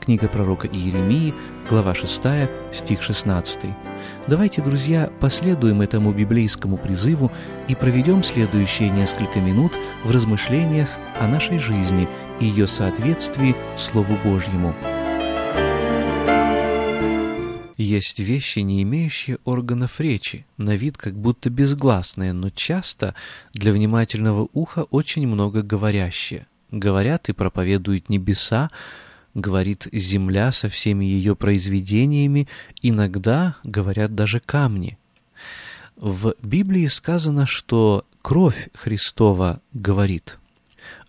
Книга пророка Иеремии, глава 6, стих 16. Давайте, друзья, последуем этому библейскому призыву и проведем следующие несколько минут в размышлениях о нашей жизни и ее соответствии Слову Божьему. Есть вещи, не имеющие органов речи, на вид как будто безгласные, но часто для внимательного уха очень много говорящие. Говорят и проповедуют небеса, говорит земля со всеми ее произведениями, иногда говорят даже камни. В Библии сказано, что кровь Христова говорит.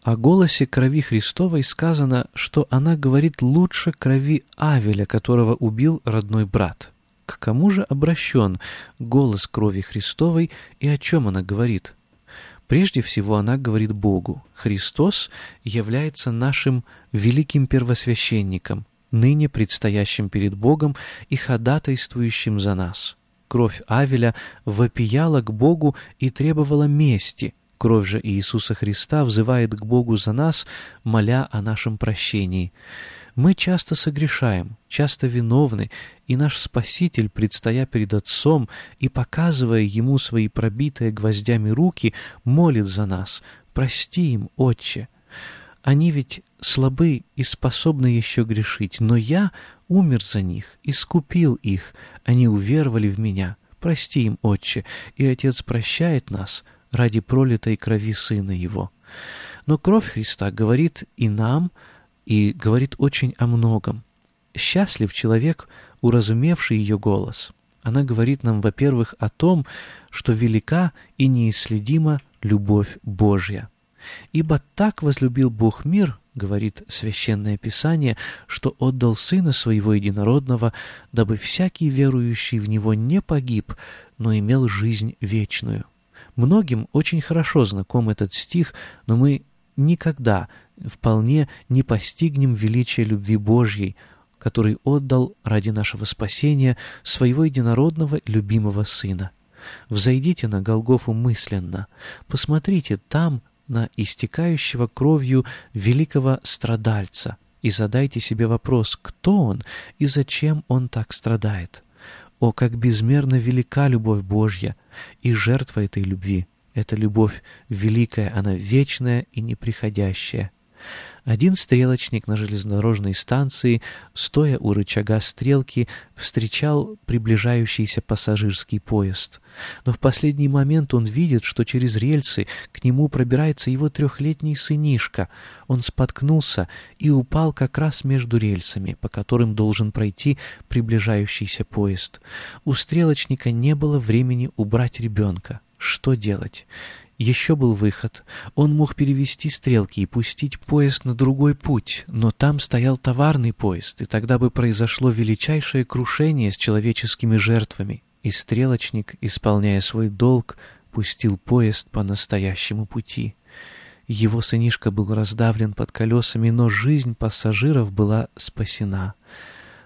О голосе крови Христовой сказано, что она говорит лучше крови Авеля, которого убил родной брат. К кому же обращен голос крови Христовой и о чем она говорит? Прежде всего она говорит Богу. Христос является нашим великим первосвященником, ныне предстоящим перед Богом и ходатайствующим за нас. Кровь Авеля вопияла к Богу и требовала мести. Кровь же Иисуса Христа взывает к Богу за нас, моля о нашем прощении. Мы часто согрешаем, часто виновны, и наш Спаситель, предстоя перед Отцом и показывая Ему свои пробитые гвоздями руки, молит за нас «Прости им, Отче». Они ведь слабы и способны еще грешить, но я умер за них, искупил их, они уверовали в меня. Прости им, Отче, и Отец прощает нас ради пролитой крови Сына Его. Но кровь Христа говорит и нам, и говорит очень о многом. Счастлив человек, уразумевший ее голос. Она говорит нам, во-первых, о том, что велика и неисследима любовь Божья. «Ибо так возлюбил Бог мир, — говорит Священное Писание, — что отдал Сына Своего Единородного, дабы всякий верующий в Него не погиб, но имел жизнь вечную». Многим очень хорошо знаком этот стих, но мы никогда вполне не постигнем величия любви Божьей, который отдал ради нашего спасения своего единородного любимого Сына. Взойдите на Голгофу мысленно, посмотрите там на истекающего кровью великого страдальца и задайте себе вопрос, кто он и зачем он так страдает. О, как безмерно велика любовь Божья и жертва этой любви! Эта любовь великая, она вечная и неприходящая. Один стрелочник на железнодорожной станции, стоя у рычага стрелки, встречал приближающийся пассажирский поезд. Но в последний момент он видит, что через рельсы к нему пробирается его трехлетний сынишка. Он споткнулся и упал как раз между рельсами, по которым должен пройти приближающийся поезд. У стрелочника не было времени убрать ребенка. Что делать? Еще был выход. Он мог перевести стрелки и пустить поезд на другой путь, но там стоял товарный поезд, и тогда бы произошло величайшее крушение с человеческими жертвами. И стрелочник, исполняя свой долг, пустил поезд по настоящему пути. Его сынишка был раздавлен под колесами, но жизнь пассажиров была спасена.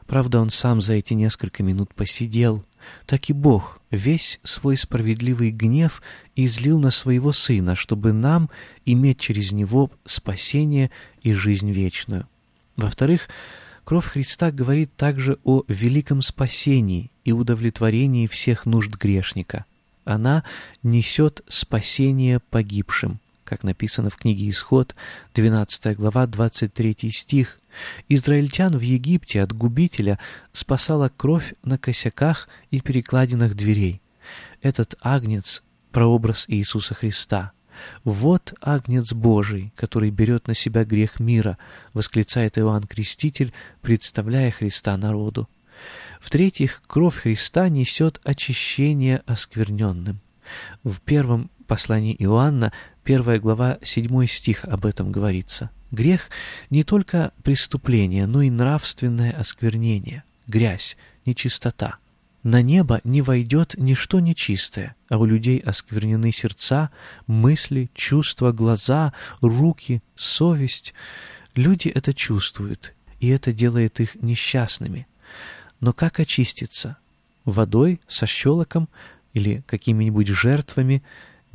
Правда, он сам за эти несколько минут посидел, так и Бог весь свой справедливый гнев излил на своего Сына, чтобы нам иметь через Него спасение и жизнь вечную. Во-вторых, кровь Христа говорит также о великом спасении и удовлетворении всех нужд грешника. Она несет спасение погибшим как написано в книге Исход, 12 глава, 23 стих. Израильтян в Египте от губителя спасала кровь на косяках и перекладинах дверей. Этот агнец — прообраз Иисуса Христа. «Вот агнец Божий, который берет на себя грех мира», — восклицает Иоанн Креститель, представляя Христа народу. В-третьих, кровь Христа несет очищение оскверненным. В первом послании Иоанна, первая глава, седьмой стих об этом говорится. Грех — не только преступление, но и нравственное осквернение, грязь, нечистота. На небо не войдет ничто нечистое, а у людей осквернены сердца, мысли, чувства, глаза, руки, совесть. Люди это чувствуют, и это делает их несчастными. Но как очиститься? Водой, со щелоком или какими-нибудь жертвами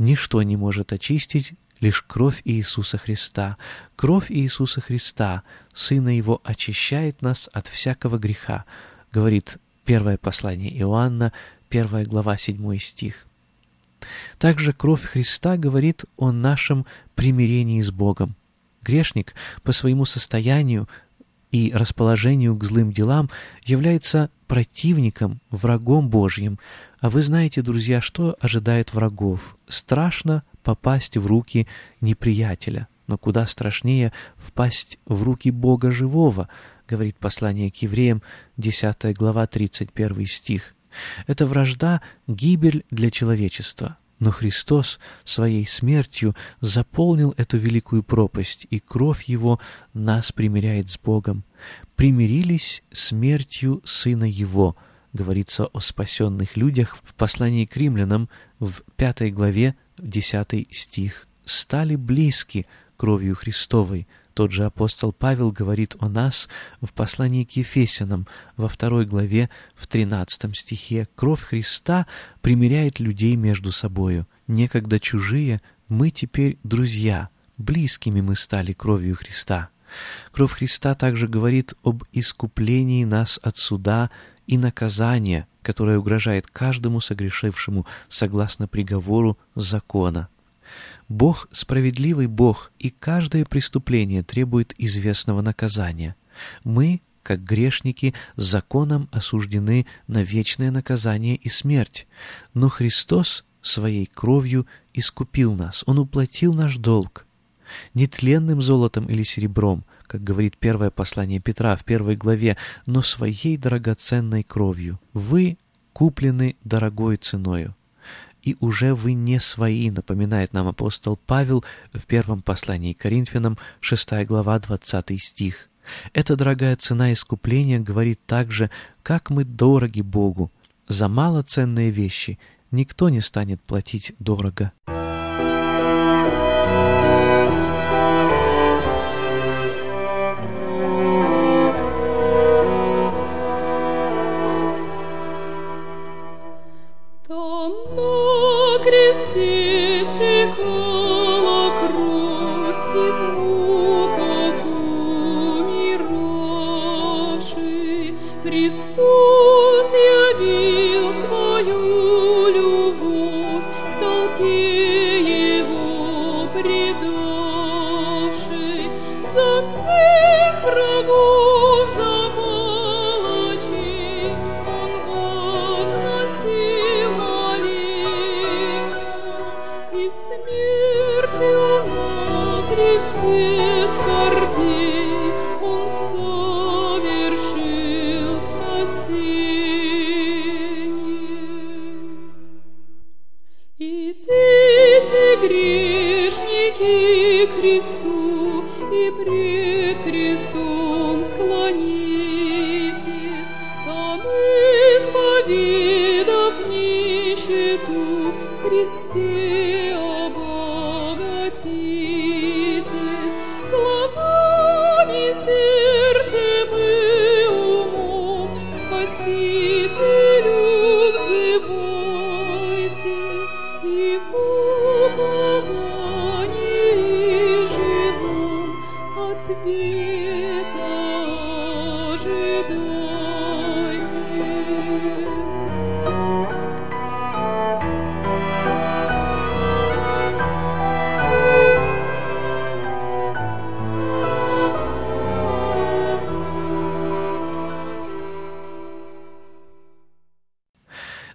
ничто не может очистить, лишь кровь Иисуса Христа. Кровь Иисуса Христа, Сына Его, очищает нас от всякого греха, говорит первое послание Иоанна, первая глава, седьмой стих. Также кровь Христа говорит о нашем примирении с Богом. Грешник по своему состоянию и расположению к злым делам является противником, врагом Божьим. А вы знаете, друзья, что ожидает врагов? Страшно попасть в руки неприятеля, но куда страшнее впасть в руки Бога живого, говорит послание к евреям, 10 глава, 31 стих. Эта вражда — гибель для человечества. Но Христос своей смертью заполнил эту великую пропасть, и кровь Его нас примиряет с Богом. «Примирились смертью Сына Его», говорится о спасенных людях в послании к римлянам в пятой главе, десятый стих. «Стали близки кровью Христовой». Тот же апостол Павел говорит о нас в послании к Ефесянам во второй главе в тринадцатом стихе. «Кровь Христа примиряет людей между собою. Некогда чужие, мы теперь друзья, близкими мы стали кровью Христа». Кровь Христа также говорит об искуплении нас от суда и наказания, которое угрожает каждому согрешившему согласно приговору закона. Бог — справедливый Бог, и каждое преступление требует известного наказания. Мы, как грешники, законом осуждены на вечное наказание и смерть, но Христос своей кровью искупил нас, Он уплатил наш долг. Нетленным золотом или серебром, как говорит первое послание Петра в первой главе, но своей драгоценной кровью. Вы куплены дорогой ценою и уже вы не свои, напоминает нам апостол Павел в первом послании к Коринфянам, 6 глава, 20 стих. Эта дорогая цена искупления говорит также, как мы дороги Богу. За малоценные вещи никто не станет платить дорого. crescer.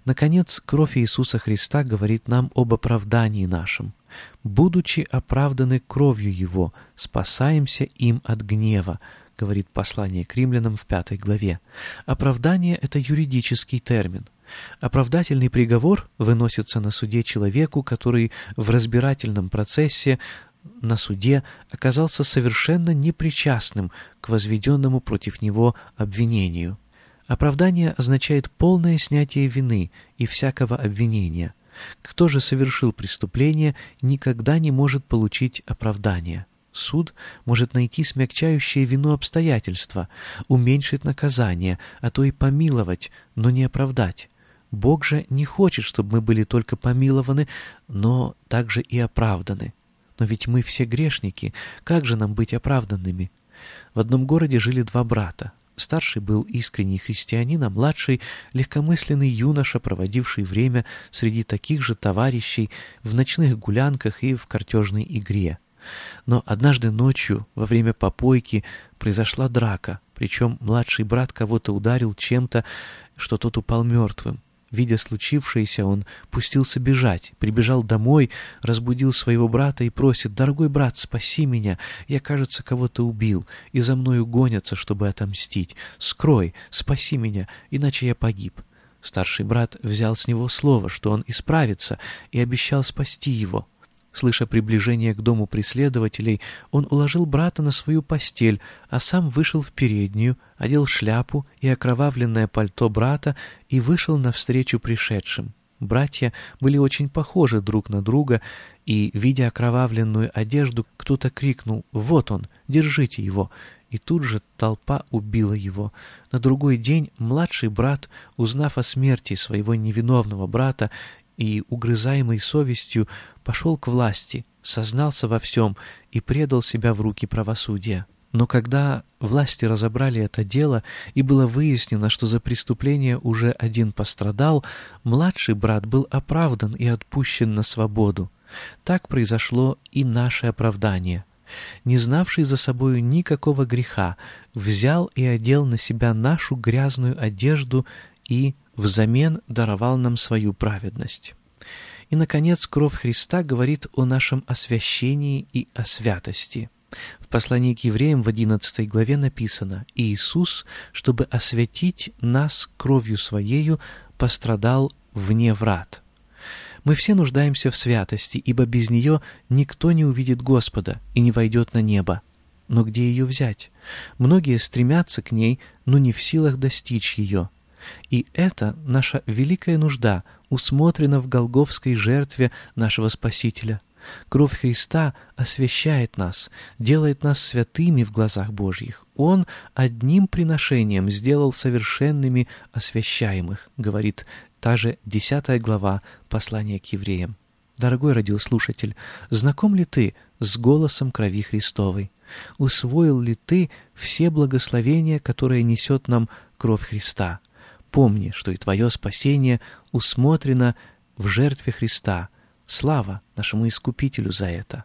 Наконец, кровь Иисуса Христа говорит нам об оправдании нашем. «Будучи оправданы кровью Его, спасаемся им от гнева», говорит послание к римлянам в пятой главе. Оправдание — это юридический термин. Оправдательный приговор выносится на суде человеку, который в разбирательном процессе на суде оказался совершенно непричастным к возведенному против него обвинению. Оправдание означает полное снятие вины и всякого обвинения. Кто же совершил преступление, никогда не может получить оправдания. Суд может найти смягчающее вину обстоятельства, уменьшить наказание, а то и помиловать, но не оправдать. Бог же не хочет, чтобы мы были только помилованы, но также и оправданы. Но ведь мы все грешники, как же нам быть оправданными? В одном городе жили два брата. Старший был искренний христианин, а младший — легкомысленный юноша, проводивший время среди таких же товарищей в ночных гулянках и в картежной игре. Но однажды ночью, во время попойки, произошла драка, причем младший брат кого-то ударил чем-то, что тот упал мертвым. Видя случившееся, он пустился бежать, прибежал домой, разбудил своего брата и просит, «Дорогой брат, спаси меня, я, кажется, кого-то убил, и за мною гонятся, чтобы отомстить. Скрой, спаси меня, иначе я погиб». Старший брат взял с него слово, что он исправится, и обещал спасти его. Слыша приближение к дому преследователей, он уложил брата на свою постель, а сам вышел в переднюю, одел шляпу и окровавленное пальто брата и вышел навстречу пришедшим. Братья были очень похожи друг на друга, и, видя окровавленную одежду, кто-то крикнул «Вот он! Держите его!» И тут же толпа убила его. На другой день младший брат, узнав о смерти своего невиновного брата и, угрызаемый совестью, пошел к власти, сознался во всем и предал себя в руки правосудия. Но когда власти разобрали это дело и было выяснено, что за преступление уже один пострадал, младший брат был оправдан и отпущен на свободу. Так произошло и наше оправдание. Не знавший за собою никакого греха, взял и одел на себя нашу грязную одежду и взамен даровал нам свою праведность. И, наконец, кровь Христа говорит о нашем освящении и о святости. В послании к евреям в 11 главе написано «Иисус, чтобы освятить нас кровью Своею, пострадал вне врат». Мы все нуждаемся в святости, ибо без нее никто не увидит Господа и не войдет на небо. Но где ее взять? Многие стремятся к ней, но не в силах достичь ее. И это наша великая нужда усмотрена в голговской жертве нашего Спасителя. Кровь Христа освящает нас, делает нас святыми в глазах Божьих. Он одним приношением сделал совершенными освящаемых, говорит та же десятая глава послания к евреям. Дорогой радиослушатель, знаком ли ты с голосом крови Христовой? Усвоил ли ты все благословения, которые несет нам кровь Христа? Помни, что и твое спасение усмотрено в жертве Христа. Слава нашему Искупителю за это!